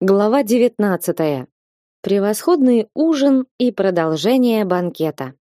Глава 19. Превосходный ужин и продолжение банкета.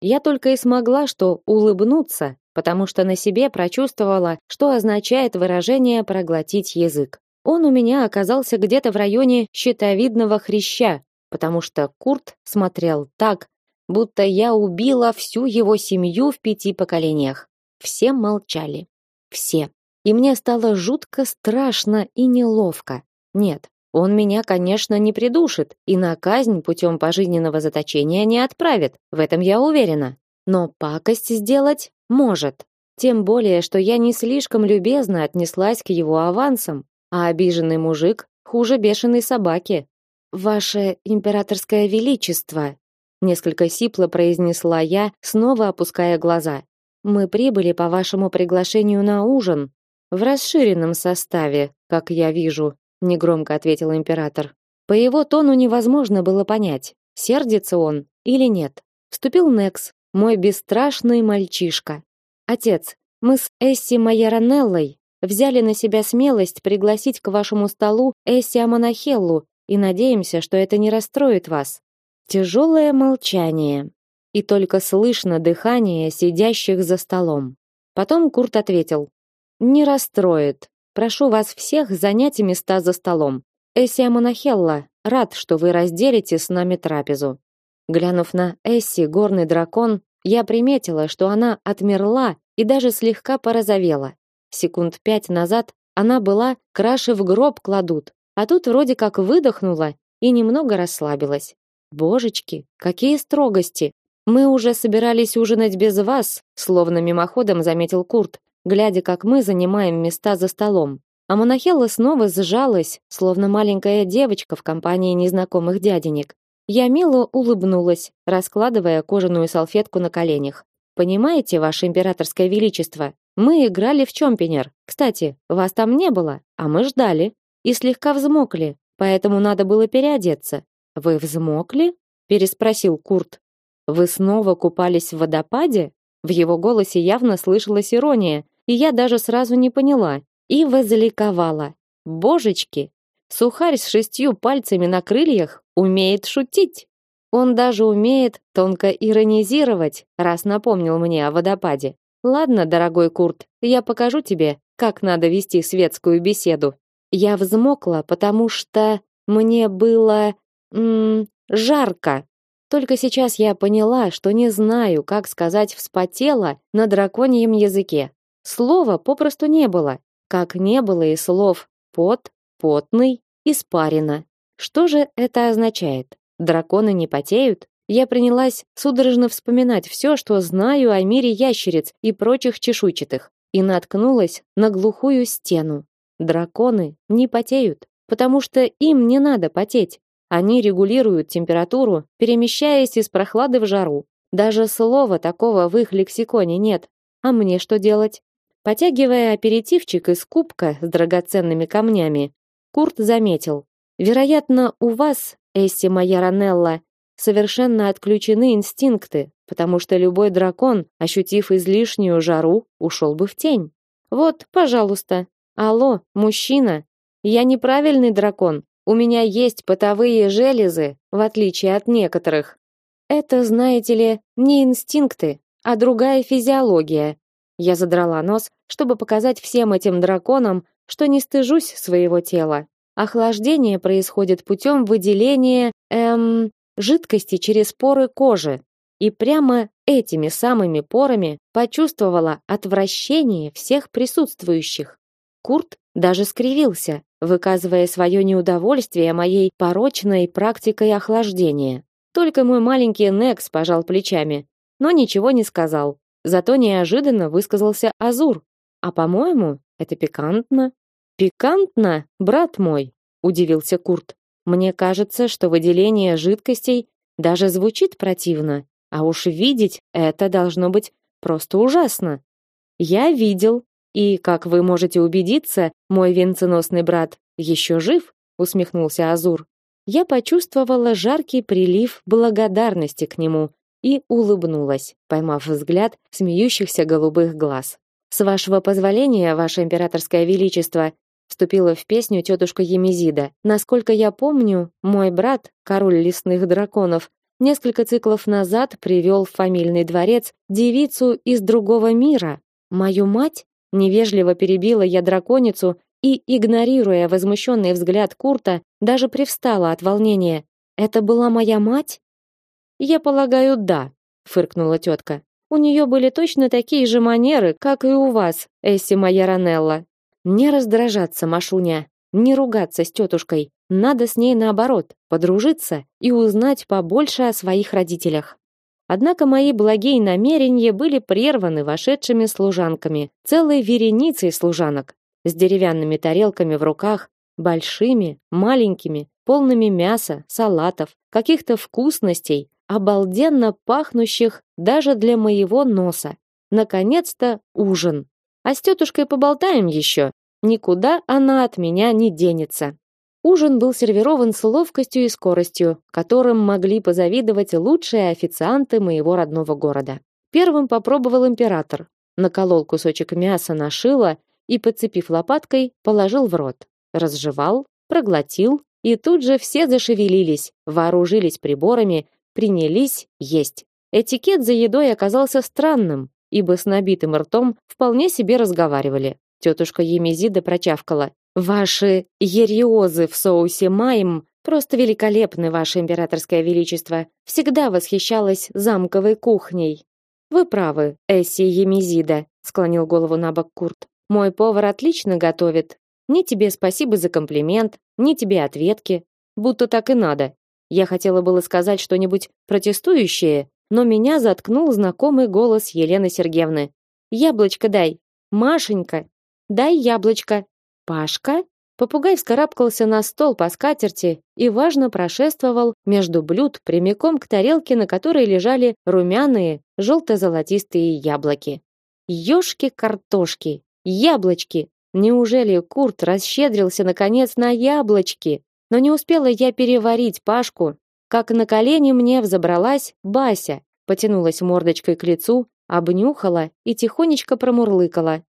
Я только и смогла что улыбнуться, потому что на себе прочувствовала, что означает выражение проглотить язык. Он у меня оказался где-то в районе щитовидного хряща, потому что Курт смотрел так, будто я убила всю его семью в пяти поколениях. Все молчали. Все. И мне стало жутко страшно и неловко. Нет, он меня, конечно, не придушит и на казнь путем пожизненного заточения не отправит, в этом я уверена. Но пакость сделать может. Тем более, что я не слишком любезно отнеслась к его авансам, а обиженный мужик хуже бешеной собаки. Ваше императорское величество, несколько сипло произнесла я, снова опуская глаза. Мы прибыли по вашему приглашению на ужин в расширенном составе, как я вижу, негромко ответил император. По его тону невозможно было понять, сердится он или нет. Вступил Некс, мой бесстрашный мальчишка. Отец, мы с Эсси Майоранеллой взяли на себя смелость пригласить к вашему столу Эсси Аманахеллу и надеемся, что это не расстроит вас. Тяжелое молчание, и только слышно дыхание сидящих за столом. Потом Курт ответил: "Не расстроит. Прошу вас всех занять места за столом. Эссия Монахелла, рад, что вы разделите с нами трапезу. Глянув на Эсси, горный дракон, я приметила, что она отмерла и даже слегка порозовела. Секунд пять назад она была краше в гроб кладут, а тут вроде как выдохнула и немного расслабилась. Божечки, какие строгости! Мы уже собирались ужинать без вас, словно мимоходом заметил Курт, глядя, как мы занимаем места за столом. А Монахелла снова сжалась, словно маленькая девочка в компании незнакомых дяденек. Я мило улыбнулась, раскладывая кожаную салфетку на коленях. Понимаете, ваше императорское величество, мы играли в чемпинер. Кстати, вас там не было, а мы ждали и слегка взмокли, поэтому надо было переодеться. Вы взмокли? переспросил Курт. Вы снова купались в водопаде? В его голосе явно слышалась ирония, и я даже сразу не поняла и возликовала. Божечки, сухарь с шестью пальцами на крыльях умеет шутить. Он даже умеет тонко иронизировать, раз напомнил мне о водопаде. Ладно, дорогой Курт, я покажу тебе, как надо вести светскую беседу. Я взмокла, потому что мне было м жарко. Только сейчас я поняла, что не знаю, как сказать вспотела на драконьем языке. Слова попросту не было, как не было и слов пот, потный, испарина. Что же это означает? Драконы не потеют? Я принялась судорожно вспоминать все, что знаю о мире ящериц и прочих чешуйчатых, и наткнулась на глухую стену. Драконы не потеют, потому что им не надо потеть. Они регулируют температуру, перемещаясь из прохлады в жару. Даже слова такого в их лексиконе нет. А мне что делать? Потягивая аперитивчик из кубка с драгоценными камнями, Курт заметил: "Вероятно, у вас, Эсси Майоранелла, совершенно отключены инстинкты, потому что любой дракон, ощутив излишнюю жару, ушел бы в тень. Вот, пожалуйста. Алло, мужчина, я неправильный дракон. У меня есть потовые железы, в отличие от некоторых. Это, знаете ли, не инстинкты, а другая физиология, я задрала нос, чтобы показать всем этим драконам, что не стыжусь своего тела. Охлаждение происходит путем выделения эм жидкости через поры кожи. И прямо этими самыми порами почувствовала отвращение всех присутствующих. Курт даже скривился, выказывая свое неудовольствие моей порочной практикой охлаждения. Только мой маленький Некс пожал плечами, но ничего не сказал. Зато неожиданно высказался Азур. А по-моему, это пикантно. Пикантно, брат мой, удивился Курт. Мне кажется, что выделение жидкостей даже звучит противно, а уж видеть это должно быть просто ужасно. Я видел, и, как вы можете убедиться, мой венценосный брат еще жив, усмехнулся Азур. Я почувствовала жаркий прилив благодарности к нему и улыбнулась, поймав взгляд смеющихся голубых глаз. С вашего позволения, ваше императорское величество, вступила в песню тетушка Емизида. Насколько я помню, мой брат, король лесных драконов, несколько циклов назад привел в фамильный дворец девицу из другого мира. Мою мать невежливо перебила я драконицу и, игнорируя возмущенный взгляд Курта, даже привстала от волнения. Это была моя мать? Я полагаю, да, фыркнула тетка. У нее были точно такие же манеры, как и у вас, Эсси моя Ранелла. Не раздражаться, Машуня, не ругаться с тетушкой. Надо с ней наоборот, подружиться и узнать побольше о своих родителях. Однако мои благие намерения были прерваны вошедшими служанками, целой вереницей служанок, с деревянными тарелками в руках, большими, маленькими, полными мяса, салатов, каких-то вкусностей, обалденно пахнущих даже для моего носа. Наконец-то ужин. А с тетушкой поболтаем еще. Никуда она от меня не денется. Ужин был сервирован с ловкостью и скоростью, которым могли позавидовать лучшие официанты моего родного города. Первым попробовал император. Наколол кусочек мяса на шило и, подцепив лопаткой, положил в рот. Разжевал, проглотил, и тут же все зашевелились, вооружились приборами, принялись есть. Этикет за едой оказался странным, ибо с набитым ртом вполне себе разговаривали. Тетушка Емизида прочавкала: Ваши ериозы в соусе майм просто великолепны, ваше императорское величество. Всегда восхищалась замковой кухней. Вы правы, Эсси Емизида, склонил голову набок Курт. Мой повар отлично готовит. Ни тебе спасибо за комплимент, ни тебе ответки. Будто так и надо. Я хотела было сказать что-нибудь протестующее, но меня заткнул знакомый голос Елены Сергеевны. Яблочко дай. Машенька, дай яблочко. Пашка? Попугай вскарабкался на стол по скатерти и важно прошествовал между блюд прямиком к тарелке, на которой лежали румяные, желто-золотистые яблоки. Ёшки-картошки, яблочки. Неужели Курт расщедрился наконец на яблочки? Но не успела я переварить Пашку, как на колени мне взобралась Бася, потянулась мордочкой к лицу, обнюхала и тихонечко промурлыкала: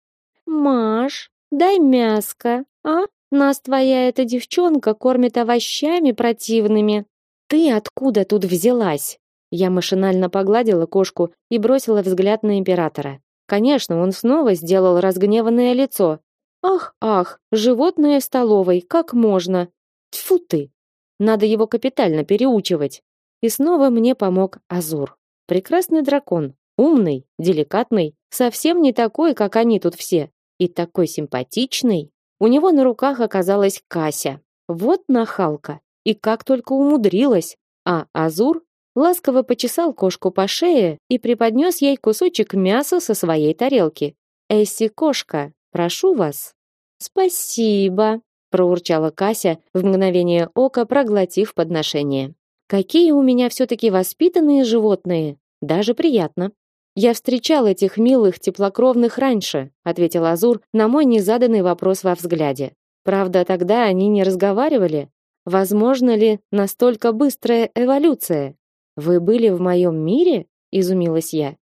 "Маш, Дай мяско, а? Нас твоя эта девчонка кормит овощами противными. Ты откуда тут взялась? Я машинально погладила кошку и бросила взгляд на императора. Конечно, он снова сделал разгневанное лицо. Ах, ах, животное в столовой, как можно? Тьфу ты. Надо его капитально переучивать. И снова мне помог Азур. Прекрасный дракон, умный, деликатный, совсем не такой, как они тут все и такой симпатичный. У него на руках оказалась Кася. Вот нахалка. И как только умудрилась. А Азур ласково почесал кошку по шее и преподнес ей кусочек мяса со своей тарелки. «Эсси, кошка, прошу вас». «Спасибо», – проурчала Кася, в мгновение ока проглотив подношение. «Какие у меня все-таки воспитанные животные! Даже приятно». Я встречал этих милых теплокровных раньше, ответил Азур на мой незаданный вопрос во взгляде. Правда, тогда они не разговаривали. Возможно ли настолько быстрая эволюция? Вы были в моем мире? изумилась я.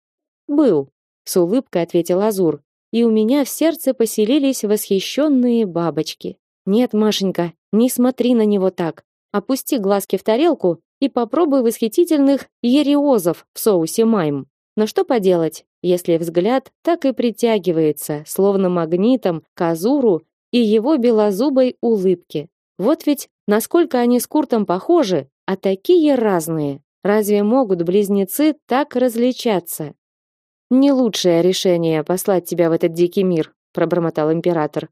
Был, с улыбкой ответил Азур, и у меня в сердце поселились восхищенные бабочки. Нет, Машенька, не смотри на него так. Опусти глазки в тарелку и попробуй восхитительных ериозов в соусе майм. Но что поделать, если взгляд так и притягивается, словно магнитом, к Азуру и его белозубой улыбке. Вот ведь насколько они с Куртом похожи, а такие разные. Разве могут близнецы так различаться? Не лучшее решение послать тебя в этот дикий мир, пробормотал император.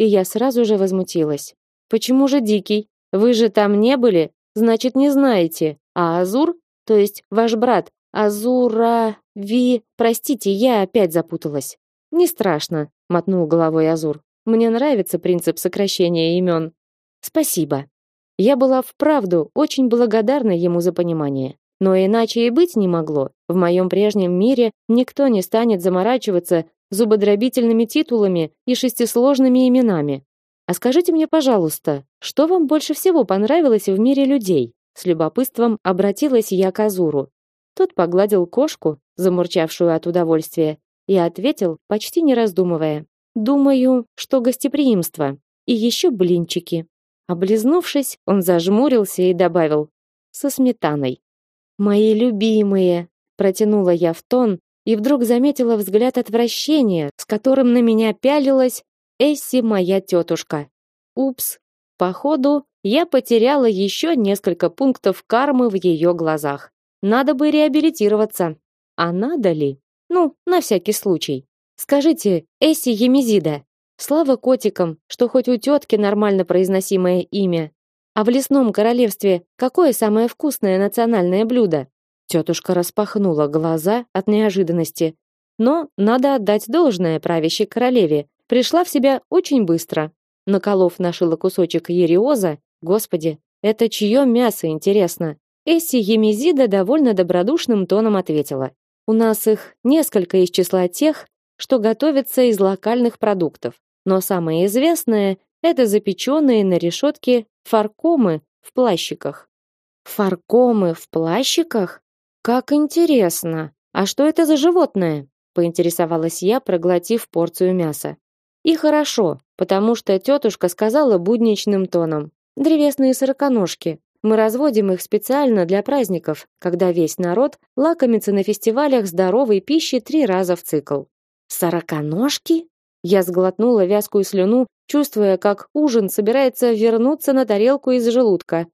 И я сразу же возмутилась. Почему же дикий? Вы же там не были, значит, не знаете. А Азур, то есть ваш брат, Азура, Ви, простите, я опять запуталась. Не страшно, мотнул головой Азур. Мне нравится принцип сокращения имен. Спасибо. Я была вправду очень благодарна ему за понимание. Но иначе и быть не могло. В моем прежнем мире никто не станет заморачиваться зубодробительными титулами и шестисложными именами. А скажите мне, пожалуйста, что вам больше всего понравилось в мире людей? С любопытством обратилась я к Азуру. Тот погладил кошку, замурчавшую от удовольствия, и ответил, почти не раздумывая: "Думаю, что гостеприимство. и еще блинчики. Облизнувшись, он зажмурился и добавил: со сметаной. Мои любимые, протянула я в тон и вдруг заметила взгляд отвращения, с которым на меня пялилась Эсси, моя тетушка. Упс. Походу, я потеряла еще несколько пунктов кармы в ее глазах. Надо бы реабилитироваться. А надо ли? Ну, на всякий случай. Скажите, Эсси Емизида, слава котикам, что хоть у тетки нормально произносимое имя. А в лесном королевстве какое самое вкусное национальное блюдо? Тетушка распахнула глаза от неожиданности. Но надо отдать должное правящей королеве. Пришла в себя очень быстро. Наколов нашила кусочек ериоза, господи, это чье мясо, интересно? Эсси Емизида довольно добродушным тоном ответила. У нас их несколько из числа тех, что готовятся из локальных продуктов. Но самое известное – это запеченные на решетке фаркомы в плащиках. Фаркомы в плащиках? Как интересно. А что это за животное? Поинтересовалась я, проглотив порцию мяса. И хорошо, потому что тетушка сказала будничным тоном. Древесные сороконожки. Мы разводим их специально для праздников, когда весь народ лакомится на фестивалях здоровой пищи три раза в цикл. Сороконожки? Я сглотнула вязкую слюну, чувствуя, как ужин собирается вернуться на тарелку из желудка.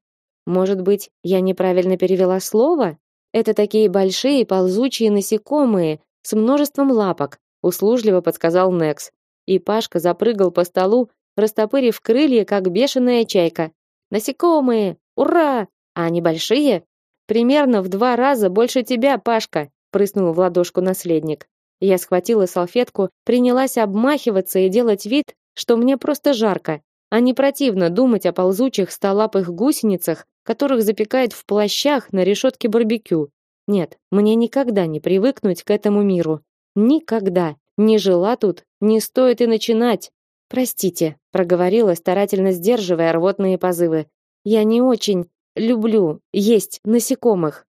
Может быть, я неправильно перевела слово? Это такие большие ползучие насекомые с множеством лапок, услужливо подсказал Некс. И Пашка запрыгал по столу, растопырив крылья, как бешеная чайка. Насекомые! Ура! А они большие? Примерно в два раза больше тебя, Пашка, прыснул в ладошку наследник. Я схватила салфетку, принялась обмахиваться и делать вид, что мне просто жарко, а не противно думать о ползучих столапых гусеницах, которых запекают в плащах на решетке барбекю. Нет, мне никогда не привыкнуть к этому миру. Никогда. Не жила тут, не стоит и начинать. Простите, проговорила, старательно сдерживая рвотные позывы. Я не очень люблю есть насекомых.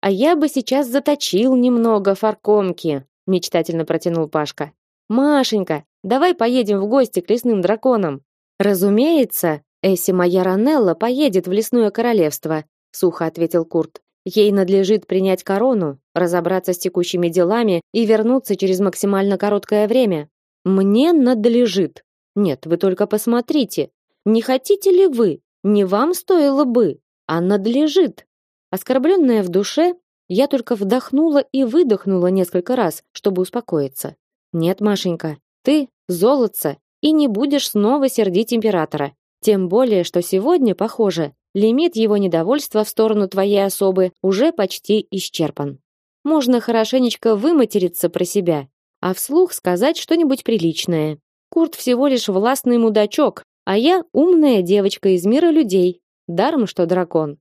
А я бы сейчас заточил немного фаркомки, мечтательно протянул Пашка. Машенька, давай поедем в гости к лесным драконам. Разумеется, Эсси моя Ранелла поедет в лесное королевство, сухо ответил Курт. Ей надлежит принять корону, разобраться с текущими делами и вернуться через максимально короткое время. Мне надлежит. Нет, вы только посмотрите. Не хотите ли вы? Не вам стоило бы, а надлежит. Оскорбленная в душе, я только вдохнула и выдохнула несколько раз, чтобы успокоиться. Нет, Машенька, ты золотце и не будешь снова сердить императора. Тем более, что сегодня, похоже, лимит его недовольства в сторону твоей особы уже почти исчерпан. Можно хорошенечко выматериться про себя, а вслух сказать что-нибудь приличное. Курт всего лишь властный мудачок, а я умная девочка из мира людей. Даром что дракон.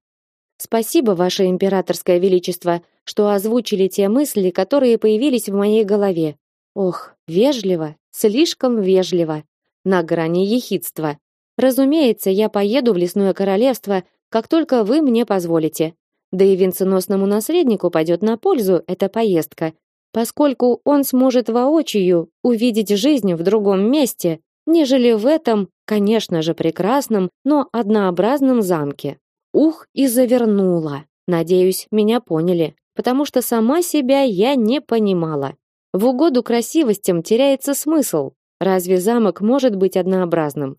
Спасибо, ваше императорское величество, что озвучили те мысли, которые появились в моей голове. Ох, вежливо, слишком вежливо, на грани ехидства. Разумеется, я поеду в лесное королевство, как только вы мне позволите. Да и венценосному наследнику пойдет на пользу эта поездка, поскольку он сможет воочию увидеть жизнь в другом месте, нежели в этом, конечно же, прекрасном, но однообразном замке. Ух, и завернула. Надеюсь, меня поняли, потому что сама себя я не понимала. В угоду красивостям теряется смысл. Разве замок может быть однообразным?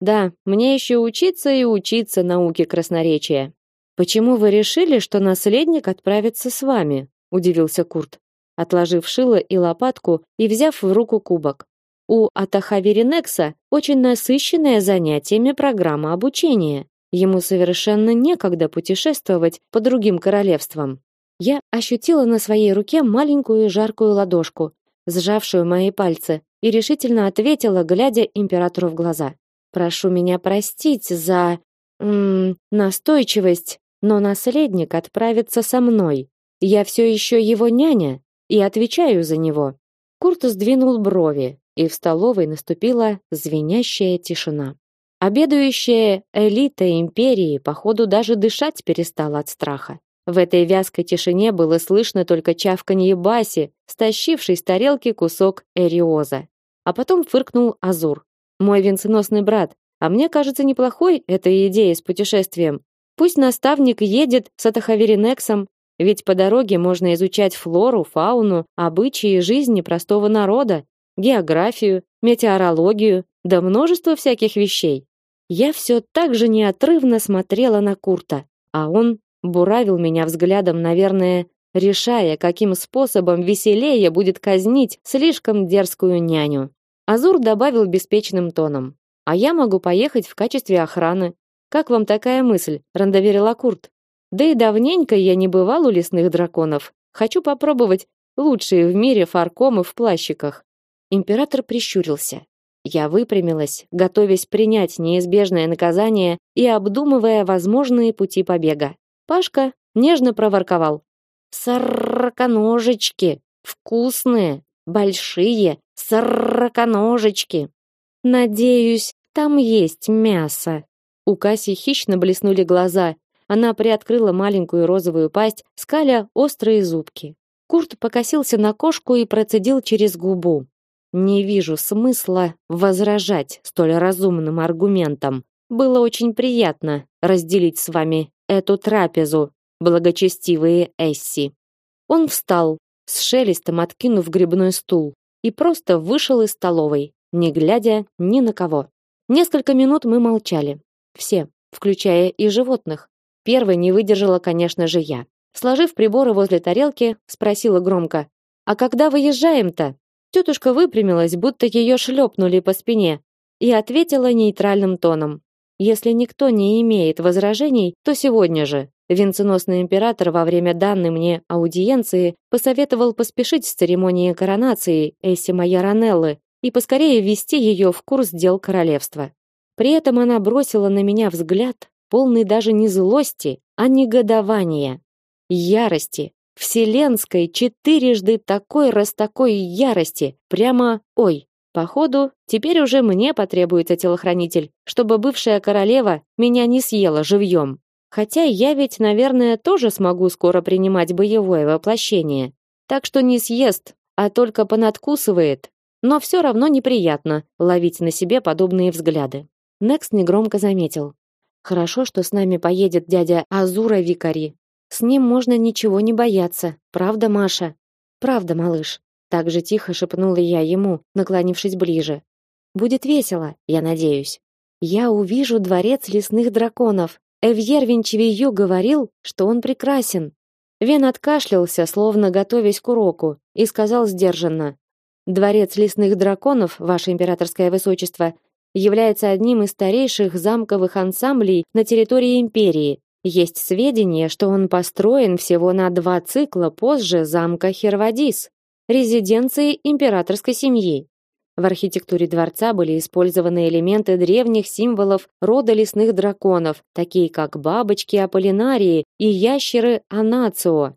Да, мне еще учиться и учиться науке красноречия. Почему вы решили, что наследник отправится с вами? удивился Курт, отложив шило и лопатку и взяв в руку кубок. У Атахаверинекса очень насыщенная занятиями программа обучения. Ему совершенно некогда путешествовать по другим королевствам. Я ощутила на своей руке маленькую жаркую ладошку, сжавшую мои пальцы, и решительно ответила, глядя императору в глаза. Прошу меня простить за м настойчивость, но наследник отправится со мной. Я все еще его няня и отвечаю за него. Курт сдвинул брови, и в столовой наступила звенящая тишина. Обедающая элита империи, походу, даже дышать перестала от страха. В этой вязкой тишине было слышно только чавканье Баси, стащившей с тарелки кусок эриоза. А потом фыркнул Азур. Мой венценосный брат, А мне кажется неплохой эта идея с путешествием. Пусть наставник едет с Атахаверинексом, ведь по дороге можно изучать флору, фауну, обычаи жизни простого народа, географию, метеорологию, да множество всяких вещей. Я все так же неотрывно смотрела на Курта, а он буравил меня взглядом, наверное, решая, каким способом веселее будет казнить слишком дерзкую няню. Азур добавил беспечным тоном: "А я могу поехать в качестве охраны. Как вам такая мысль?" рандоверила Курт. Да и давненько я не бывал у лесных драконов. Хочу попробовать лучшие в мире фаркомы в плащиках. Император прищурился. Я выпрямилась, готовясь принять неизбежное наказание и обдумывая возможные пути побега. Пашка нежно проворковал: "Сороконожечки, вкусные, большие сороконожечки. Надеюсь, там есть мясо". У Каси хищно блеснули глаза, она приоткрыла маленькую розовую пасть, скаля острые зубки. Курт покосился на кошку и процедил через губу: "Не вижу смысла возражать столь разумным аргументам. Было очень приятно разделить с вами эту трапезу, благочестивые Эсси". Он встал, с шелестом откинув грибной стул, и просто вышел из столовой, не глядя ни на кого. Несколько минут мы молчали, все, включая и животных. Первой не выдержала, конечно же, я. Сложив приборы возле тарелки, спросила громко: "А когда выезжаем-то?" Тетушка выпрямилась, будто ее шлепнули по спине, и ответила нейтральным тоном: "Если никто не имеет возражений, то сегодня же". Венценосный император во время данной мне аудиенции посоветовал поспешить с церемонией коронации Эсси Майоранеллы и поскорее ввести ее в курс дел королевства. При этом она бросила на меня взгляд, полный даже не злости, а негодования, ярости, вселенской четырежды такой раз такой ярости, прямо, ой, походу, теперь уже мне потребуется телохранитель, чтобы бывшая королева меня не съела живьем. Хотя я ведь, наверное, тоже смогу скоро принимать боевое воплощение. Так что не съест, а только понадкусывает. Но все равно неприятно ловить на себе подобные взгляды. Некс негромко заметил: Хорошо, что с нами поедет дядя Азура Викари. С ним можно ничего не бояться, правда, Маша? Правда, малыш. Так же тихо шепнула я ему, наклонившись ближе. Будет весело, я надеюсь. Я увижу дворец лесных драконов. Эвьер Винчевию говорил, что он прекрасен. Вен откашлялся, словно готовясь к уроку, и сказал сдержанно: Дворец лесных драконов, ваше императорское высочество, является одним из старейших замковых ансамблей на территории империи. Есть сведения, что он построен всего на два цикла позже замка Хервадис, резиденции императорской семьи. В архитектуре дворца были использованы элементы древних символов рода лесных драконов, такие как бабочки Аполлинарии и ящеры Анацио,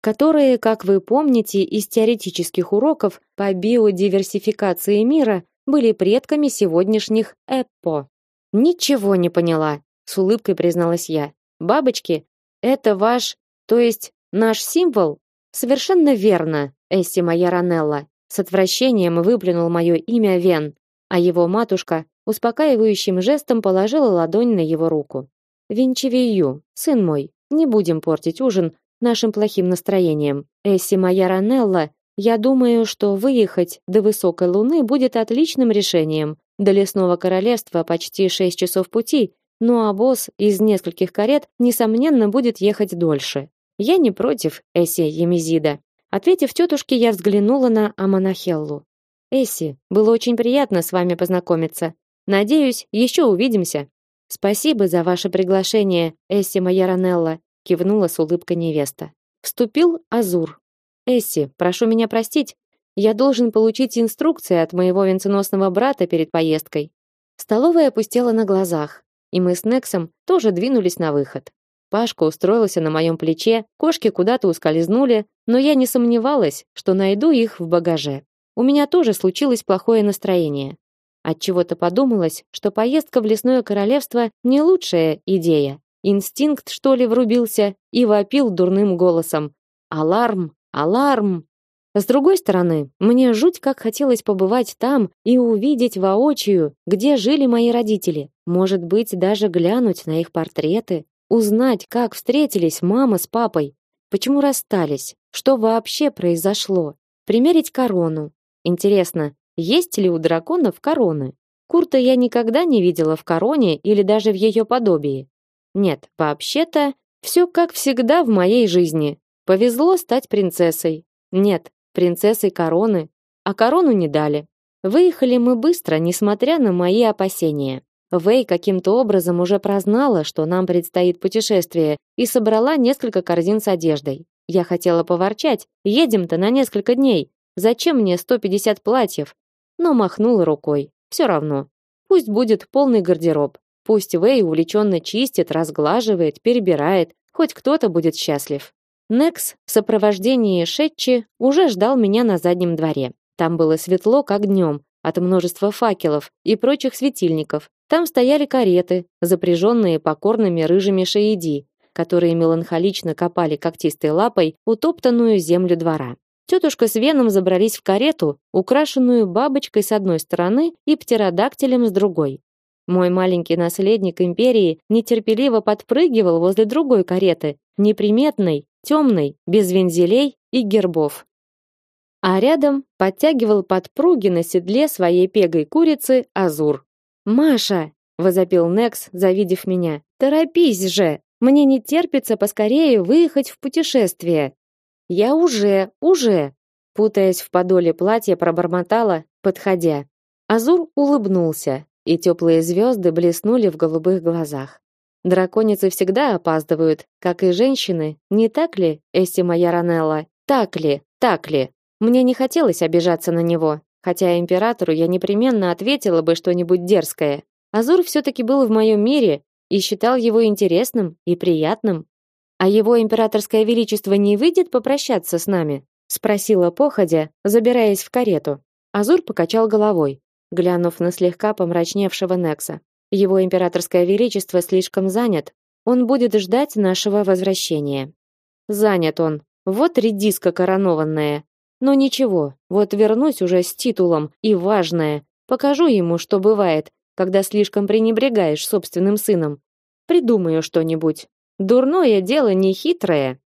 которые, как вы помните из теоретических уроков по биодиверсификации мира, были предками сегодняшних Эппо. Ничего не поняла, с улыбкой призналась я. Бабочки это ваш, то есть наш символ? Совершенно верно, Эсси моя Ранелла. С отвращением выплюнул мое имя Вен, а его матушка успокаивающим жестом положила ладонь на его руку. Винчевию, сын мой, не будем портить ужин нашим плохим настроением. Эсси моя Ранелла я думаю, что выехать до высокой луны будет отличным решением. До лесного королевства почти шесть часов пути, но обоз из нескольких карет несомненно будет ехать дольше. Я не против, Эсси Емизида. Ответив тетушке, я взглянула на Аманахеллу. Эсси, было очень приятно с вами познакомиться. Надеюсь, еще увидимся. Спасибо за ваше приглашение, Эсси Майоранелла, кивнула с улыбкой невеста. Вступил Азур. Эсси, прошу меня простить. Я должен получить инструкции от моего венценосного брата перед поездкой. Столовая опустела на глазах, и мы с Нексом тоже двинулись на выход. Пашка устроился на моем плече, кошки куда-то ускользнули, но я не сомневалась, что найду их в багаже. У меня тоже случилось плохое настроение. От чего-то подумалось, что поездка в лесное королевство не лучшая идея. Инстинкт что ли врубился и вопил дурным голосом: "Аларм! Аларм! С другой стороны, мне жуть как хотелось побывать там и увидеть воочию, где жили мои родители. Может быть, даже глянуть на их портреты, узнать, как встретились мама с папой, почему расстались, что вообще произошло, примерить корону. Интересно, есть ли у драконов короны? Курта я никогда не видела в короне или даже в ее подобии. Нет, вообще-то все как всегда в моей жизни. Повезло стать принцессой. Нет, принцессой короны, а корону не дали. Выехали мы быстро, несмотря на мои опасения. Вэй каким-то образом уже прознала, что нам предстоит путешествие, и собрала несколько корзин с одеждой. Я хотела поворчать, едем-то на несколько дней, зачем мне 150 платьев? Но махнула рукой, все равно. Пусть будет полный гардероб, пусть Вэй увлеченно чистит, разглаживает, перебирает, хоть кто-то будет счастлив. Некс в сопровождении Шетчи уже ждал меня на заднем дворе. Там было светло, как днем, от множества факелов и прочих светильников, там стояли кареты, запряженные покорными рыжими шаиди, которые меланхолично копали когтистой лапой утоптанную землю двора. Тетушка с Веном забрались в карету, украшенную бабочкой с одной стороны и птеродактилем с другой. Мой маленький наследник империи нетерпеливо подпрыгивал возле другой кареты, неприметной, темной, без вензелей и гербов. А рядом подтягивал подпруги на седле своей пегой курицы Азур. Маша, возопил Некс, завидев меня. Торопись же, мне не терпится поскорее выехать в путешествие. Я уже, уже, путаясь в подоле платья, пробормотала, подходя. Азур улыбнулся, и теплые звезды блеснули в голубых глазах. Драконицы всегда опаздывают, как и женщины, не так ли, Эсси моя Ранелла? Так ли? Так ли? Мне не хотелось обижаться на него, хотя императору я непременно ответила бы что-нибудь дерзкое. Азур все-таки был в моем мире и считал его интересным и приятным. А его императорское величество не выйдет попрощаться с нами? спросила походя, забираясь в карету. Азур покачал головой, глянув на слегка помрачневшего Некса. Его императорское величество слишком занят. Он будет ждать нашего возвращения. Занят он. Вот редиска коронованная. Но ничего, вот вернусь уже с титулом, и важное, покажу ему, что бывает, когда слишком пренебрегаешь собственным сыном. Придумаю что-нибудь. Дурное дело не хитрое.